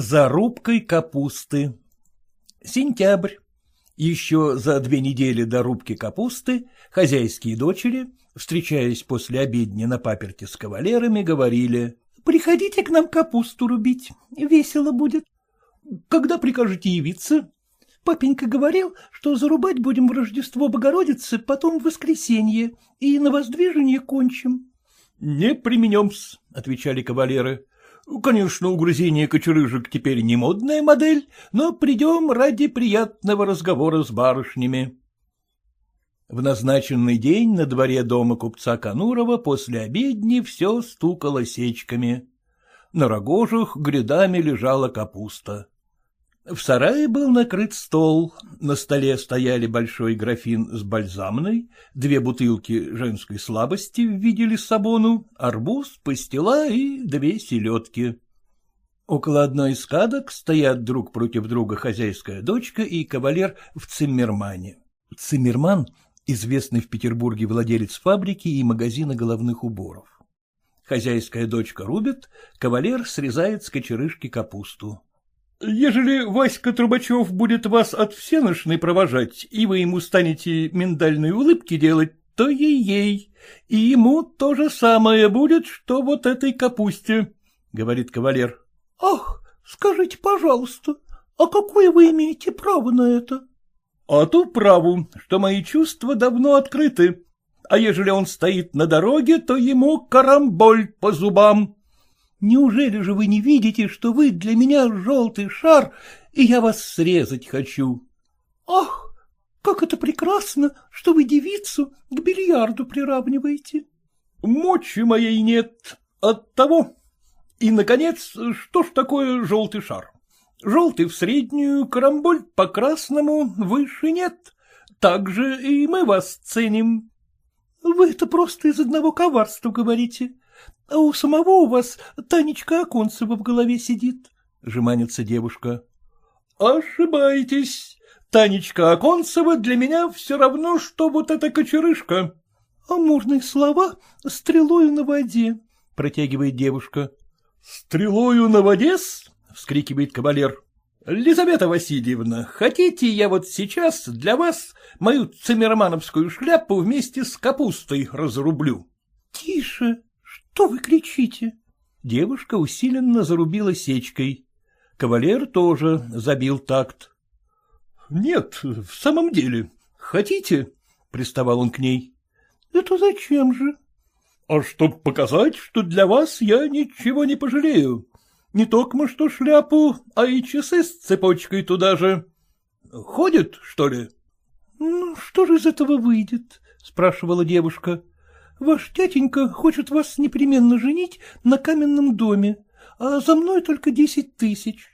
Зарубкой капусты. Сентябрь. Еще за две недели до рубки капусты хозяйские дочери, встречаясь после обедни на паперте с кавалерами, говорили. — Приходите к нам капусту рубить, весело будет. — Когда прикажете явиться? Папенька говорил, что зарубать будем в Рождество Богородицы, потом в воскресенье, и на воздвижение кончим. — Не применем-с, — отвечали кавалеры. Конечно, угрызение кочерыжек теперь не модная модель, но придем ради приятного разговора с барышнями. В назначенный день на дворе дома купца Конурова после обедни все стукало сечками. На рогожах грядами лежала капуста. В сарае был накрыт стол, на столе стояли большой графин с бальзамной, две бутылки женской слабости в виде лиссабону, арбуз, пастила и две селедки. Около одной из кадок стоят друг против друга хозяйская дочка и кавалер в Циммермане. Циммерман — известный в Петербурге владелец фабрики и магазина головных уборов. Хозяйская дочка рубит, кавалер срезает с кочерышки капусту. Ежели Васька Трубачев будет вас от всеношной провожать, и вы ему станете миндальные улыбки делать, то ей-ей, и ему то же самое будет, что вот этой капусте, — говорит кавалер. — Ах, скажите, пожалуйста, а какое вы имеете право на это? — А то праву, что мои чувства давно открыты, а ежели он стоит на дороге, то ему карамболь по зубам. Неужели же вы не видите, что вы для меня желтый шар, и я вас срезать хочу? Ах, как это прекрасно, что вы девицу к бильярду приравниваете. Мочи моей нет от того. И, наконец, что ж такое желтый шар? Желтый в среднюю, карамболь по красному, выше нет. Так же и мы вас ценим. Вы это просто из одного коварства говорите. — А у самого у вас Танечка Оконцева в голове сидит, — жеманится девушка. — Ошибаетесь. Танечка Оконцева для меня все равно, что вот эта кочерышка. — Амурные слова стрелою на воде, — протягивает девушка. — Стрелою на воде? — вскрикивает кавалер. — Лизавета Васильевна, хотите, я вот сейчас для вас мою циммермановскую шляпу вместе с капустой разрублю? — Тише, что вы кричите? Девушка усиленно зарубила сечкой. Кавалер тоже забил такт. — Нет, в самом деле. Хотите? — приставал он к ней. — Это зачем же? — А чтоб показать, что для вас я ничего не пожалею. Не только что шляпу, а и часы с цепочкой туда же. Ходит, что ли? — Ну, что же из этого выйдет? — спрашивала девушка. Ваш тятенька хочет вас непременно женить на каменном доме, а за мной только десять тысяч.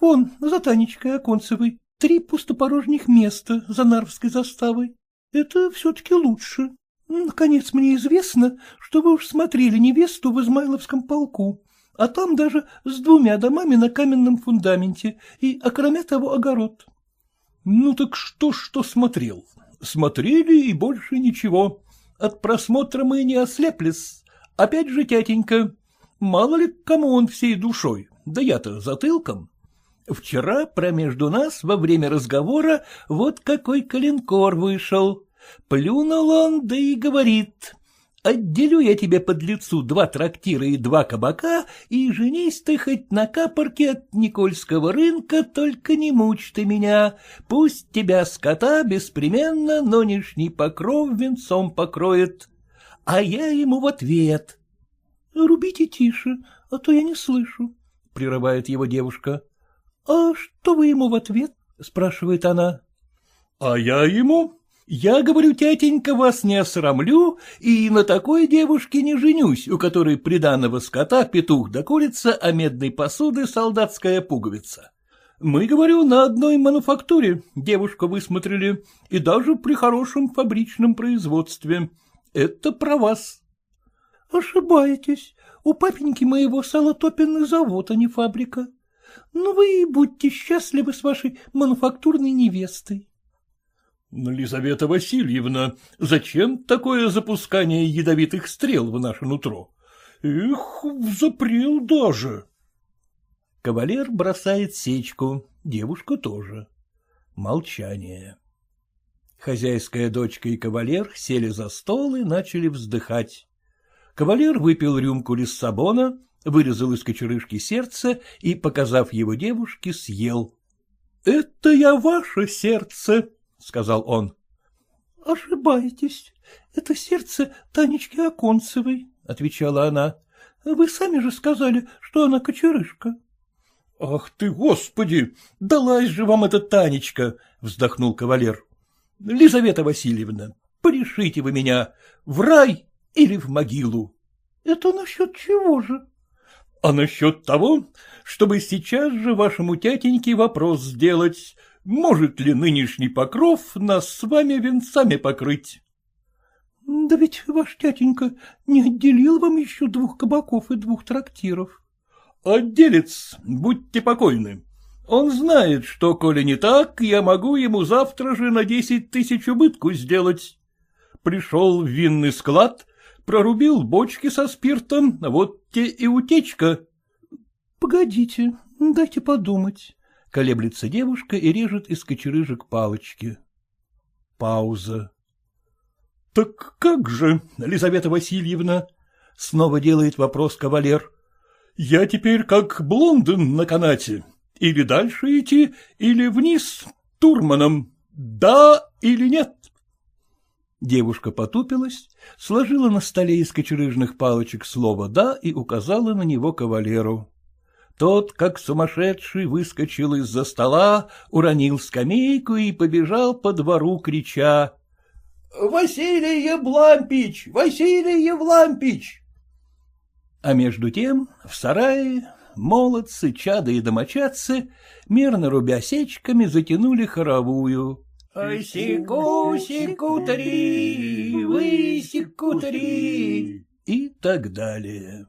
Вон, за Танечкой Оконцевой, три пустопорожних места за Нарвской заставой. Это все-таки лучше. Наконец, мне известно, что вы уж смотрели невесту в Измайловском полку, а там даже с двумя домами на каменном фундаменте и, окромя того, огород. Ну так что, что смотрел? Смотрели и больше ничего. От просмотра мы не ослеплись. Опять же, тятенька, мало ли кому он всей душой, да я-то затылком. Вчера промежду нас во время разговора вот какой калинкор вышел. Плюнул он, да и говорит, отделю я тебе под лицу два трактира и два кабака, и женись ты хоть на капорке от Никольского рынка, только не мучь ты меня. Пусть тебя скота беспременно нынешний покров венцом покроет. А я ему в ответ. — Рубите тише, а то я не слышу, — прерывает его девушка. — А что вы ему в ответ? — спрашивает она. — А я ему я, говорю, тятенька, вас не осрамлю и на такой девушке не женюсь, у которой приданного скота петух да курица, а медной посуды солдатская пуговица. Мы, говорю, на одной мануфактуре девушку высмотрели, и даже при хорошем фабричном производстве. Это про вас. — Ошибаетесь. У папеньки моего салотопенный завод, а не фабрика. Ну, вы будьте счастливы с вашей мануфактурной невестой. Лизавета Васильевна, зачем такое запускание ядовитых стрел в наше нутро? Их, запрел даже. Кавалер бросает сечку, девушка тоже. Молчание. Хозяйская дочка и кавалер сели за стол и начали вздыхать. Кавалер выпил рюмку лиссабона, вырезал из кочерышки сердце и, показав его девушке, съел. — Это я ваше сердце, — сказал он. — Ошибаетесь. Это сердце Танечки Оконцевой, — отвечала она. — Вы сами же сказали, что она кочерышка. — Ах ты, господи! Далась же вам эта Танечка! — вздохнул кавалер. — Лизавета Васильевна, порешите вы меня, в рай или в могилу. — Это насчет чего же? — А насчет того, чтобы сейчас же вашему тятеньке вопрос сделать, может ли нынешний покров нас с вами венцами покрыть. — Да ведь ваш тятенька не отделил вам еще двух кабаков и двух трактиров. — Отделец, будьте покойны. Он знает, что, коли не так, я могу ему завтра же на десять тысяч убытку сделать. Пришел в винный склад, прорубил бочки со спиртом, вот те и утечка. — Погодите, дайте подумать. Колеблется девушка и режет из кочерыжек палочки. Пауза. — Так как же, Лизавета Васильевна? — снова делает вопрос кавалер. — Я теперь как Блондон на канате. Или дальше идти, или вниз турманом. Да или нет? Девушка потупилась, сложила на столе из кочерыжных палочек слово «да» и указала на него кавалеру. Тот, как сумасшедший, выскочил из-за стола, уронил скамейку и побежал по двору, крича. — Василий Евлампич! Василий Евлампич! А между тем в сарае молодцы, чады и домочадцы, мерно рубя сечками, затянули хоровую. «Секу-секу-три, вы секу-три» и так далее.